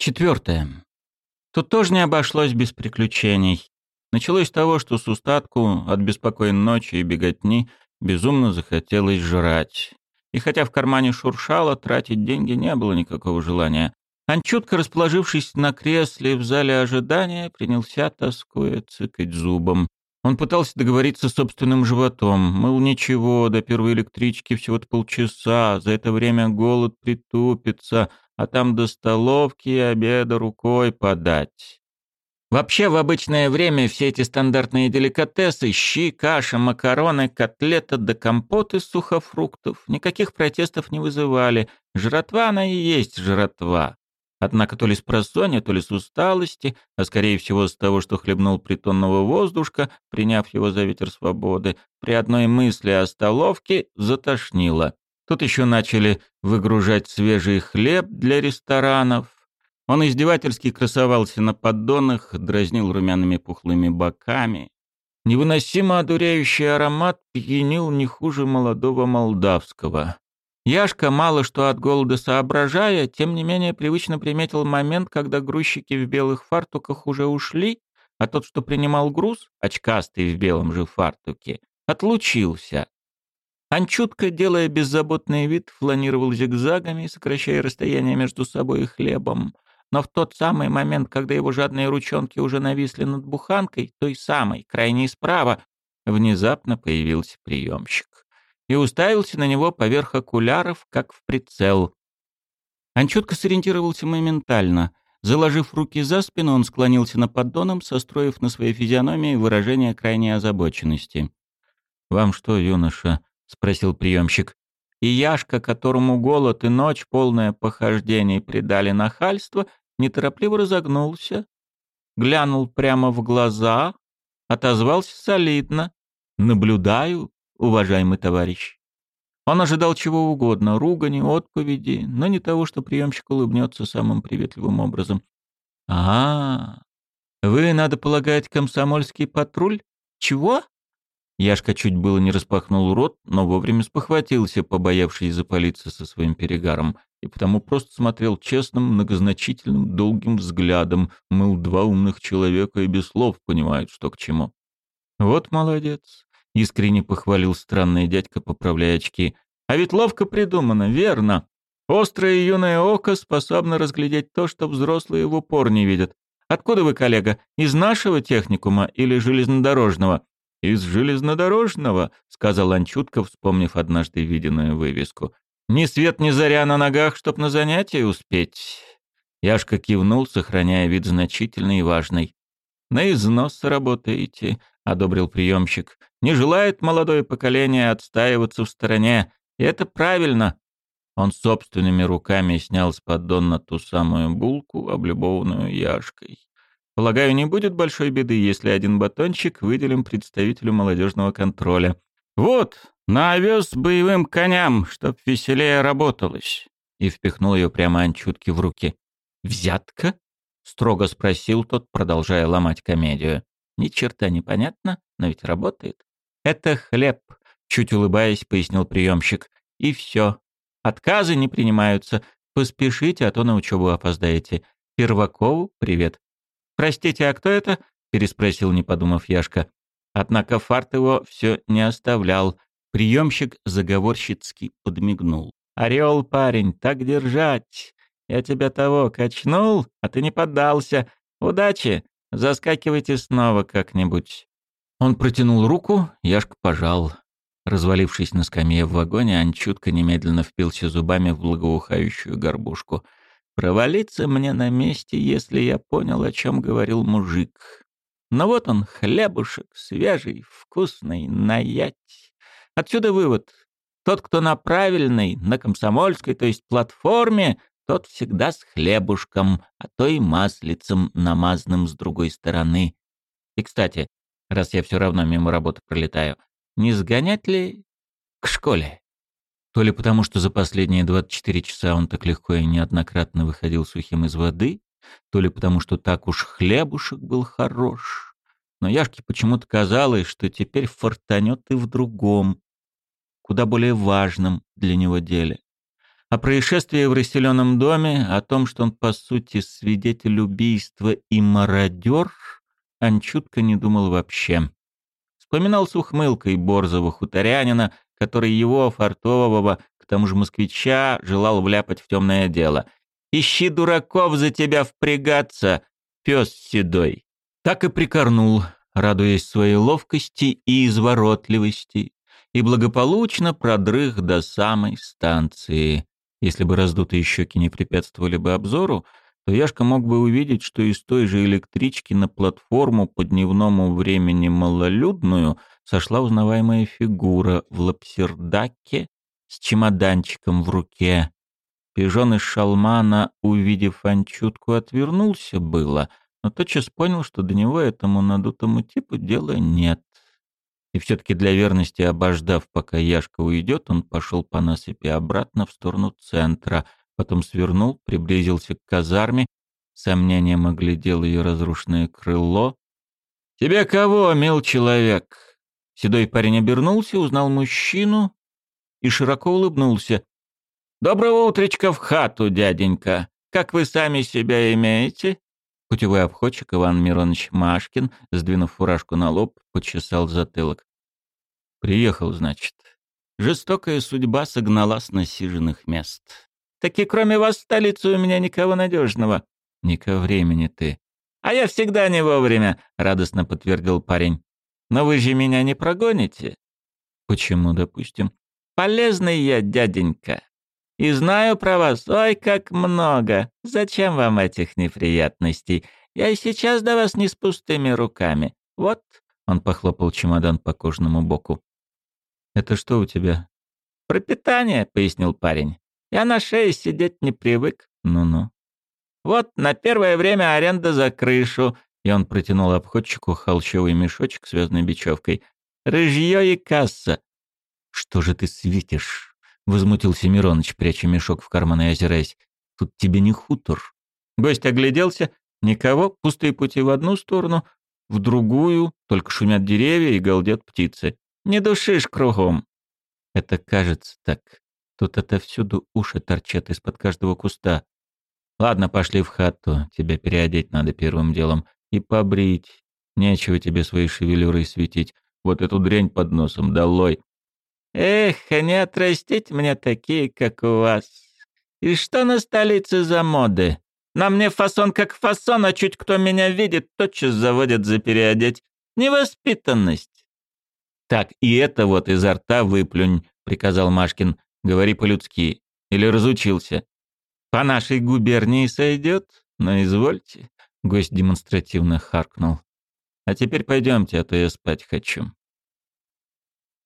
Четвертое. Тут тоже не обошлось без приключений. Началось с того, что с устатку от беспокойной ночи и беготни безумно захотелось жрать. И хотя в кармане шуршало, тратить деньги не было никакого желания. Анчутка, расположившись на кресле в зале ожидания, принялся, тоскуя, цыкать зубом. Он пытался договориться с собственным животом. Мыл ничего, до первой электрички всего-то полчаса. За это время голод притупится, а там до столовки и обеда рукой подать. Вообще, в обычное время все эти стандартные деликатесы, щи, каша, макароны, котлета да компот из сухофруктов никаких протестов не вызывали. Жратва она и есть жратва. Однако то ли с просонья, то ли с усталости, а скорее всего с того, что хлебнул притонного воздушка, приняв его за ветер свободы, при одной мысли о столовке затошнило. Тут еще начали выгружать свежий хлеб для ресторанов. Он издевательски красовался на поддонах, дразнил румяными пухлыми боками. Невыносимо одуряющий аромат пьянил не хуже молодого молдавского. Яшка, мало что от голода соображая, тем не менее привычно приметил момент, когда грузчики в белых фартуках уже ушли, а тот, что принимал груз, очкастый в белом же фартуке, отлучился. Анчутка, делая беззаботный вид, фланировал зигзагами, сокращая расстояние между собой и хлебом. Но в тот самый момент, когда его жадные ручонки уже нависли над буханкой, той самой, крайней справа, внезапно появился приемщик и уставился на него поверх окуляров, как в прицел. Анчутка сориентировался моментально. Заложив руки за спину, он склонился над поддоном, состроив на своей физиономии выражение крайней озабоченности. «Вам что, юноша?» — спросил приемщик. И Яшка, которому голод и ночь, полное похождений придали нахальство, неторопливо разогнулся, глянул прямо в глаза, отозвался солидно. «Наблюдаю, уважаемый товарищ». Он ожидал чего угодно — ругани, отповеди, но не того, что приемщик улыбнется самым приветливым образом. «А, вы, надо полагать, комсомольский патруль? Чего?» Яшка чуть было не распахнул рот, но вовремя спохватился, побоявшись запалиться со своим перегаром, и потому просто смотрел честным, многозначительным, долгим взглядом, мыл два умных человека и без слов понимают, что к чему. «Вот молодец», — искренне похвалил странный дядька, поправляя очки. «А ведь ловко придумано, верно. Острое юное око способно разглядеть то, что взрослые в упор не видят. Откуда вы, коллега, из нашего техникума или железнодорожного?» «Из железнодорожного», — сказал Анчутка, вспомнив однажды виденную вывеску. «Ни свет ни заря на ногах, чтоб на занятие успеть». Яшка кивнул, сохраняя вид значительный и важный. «На износ работаете», — одобрил приемщик. «Не желает молодое поколение отстаиваться в стороне. И это правильно». Он собственными руками снял с поддона ту самую булку, облюбованную Яшкой. Полагаю, не будет большой беды, если один батончик выделим представителю молодежного контроля. Вот, на овес боевым коням, чтоб веселее работалось. И впихнул ее прямо Анчутке в руки. «Взятка?» — строго спросил тот, продолжая ломать комедию. «Ни черта не но ведь работает». «Это хлеб», — чуть улыбаясь, пояснил приемщик. «И все. Отказы не принимаются. Поспешите, а то на учебу опоздаете. Первакову привет. «Простите, а кто это?» — переспросил, не подумав Яшка. Однако фарт его все не оставлял. Приемщик заговорщицки подмигнул. «Орел, парень, так держать! Я тебя того качнул, а ты не поддался. Удачи! Заскакивайте снова как-нибудь». Он протянул руку, Яшка пожал. Развалившись на скамье в вагоне, Анчутка немедленно впился зубами в благоухающую горбушку — Провалиться мне на месте, если я понял, о чем говорил мужик. Но вот он, хлебушек, свежий, вкусный, наять. Отсюда вывод. Тот, кто на правильной, на комсомольской, то есть платформе, тот всегда с хлебушком, а то и маслицем намазанным с другой стороны. И, кстати, раз я все равно мимо работы пролетаю, не сгонять ли к школе? То ли потому, что за последние 24 часа он так легко и неоднократно выходил сухим из воды, то ли потому, что так уж хлебушек был хорош. Но Яшке почему-то казалось, что теперь фортанет и в другом, куда более важном для него деле. О происшествии в расселенном доме, о том, что он, по сути, свидетель убийства и мародер, Анчутка не думал вообще. Вспоминал с ухмылкой борзого хуторянина, который его, фартового, к тому же москвича, желал вляпать в темное дело. «Ищи дураков за тебя впрягаться, пес седой!» Так и прикорнул, радуясь своей ловкости и изворотливости, и благополучно продрых до самой станции. Если бы раздутые щеки не препятствовали бы обзору, то Яшка мог бы увидеть, что из той же электрички на платформу по дневному времени малолюдную сошла узнаваемая фигура в лапсердаке с чемоданчиком в руке. Пижон из шалмана, увидев Анчутку, отвернулся было, но тотчас понял, что до него этому надутому типу дела нет. И все-таки для верности, обождав, пока Яшка уйдет, он пошел по насыпи обратно в сторону центра, потом свернул, приблизился к казарме, сомнением оглядел ее разрушенное крыло. «Тебе кого, мил человек?» Седой парень обернулся, узнал мужчину и широко улыбнулся. «Доброго утречка в хату, дяденька! Как вы сами себя имеете?» Путевой обходчик Иван Миронович Машкин, сдвинув фуражку на лоб, почесал затылок. «Приехал, значит. Жестокая судьба согнала с насиженных мест. Так и кроме вас в столице у меня никого надежного. Не ко времени ты. А я всегда не вовремя, радостно подтвердил парень. Но вы же меня не прогоните. Почему, допустим? Полезный я, дяденька. И знаю про вас, ой, как много. Зачем вам этих неприятностей? Я и сейчас до вас не с пустыми руками. Вот, он похлопал чемодан по кожному боку. Это что у тебя? Пропитание, пояснил парень. Я на шее сидеть не привык. Ну-ну. Вот, на первое время аренда за крышу. И он протянул обходчику холщовый мешочек, связанный бечевкой. Рыжье и касса. Что же ты светишь? Возмутился Мироныч, пряча мешок в карман и озираясь. «Тут тебе не хутор». Гость огляделся. Никого, пустые пути в одну сторону, в другую, только шумят деревья и галдят птицы. Не душишь кругом. Это кажется так. Тут отовсюду уши торчат из-под каждого куста. Ладно, пошли в хату. Тебя переодеть надо первым делом. И побрить. Нечего тебе своей шевелюрой светить. Вот эту дрянь под носом, долой. Эх, не отрастить мне такие, как у вас. И что на столице за моды? На мне фасон как фасон, а чуть кто меня видит, тотчас заводят за переодеть. Невоспитанность. Так, и это вот изо рта выплюнь, приказал Машкин. Говори по-людски. Или разучился. По нашей губернии сойдет? Но извольте. Гость демонстративно харкнул. А теперь пойдемте, а то я спать хочу.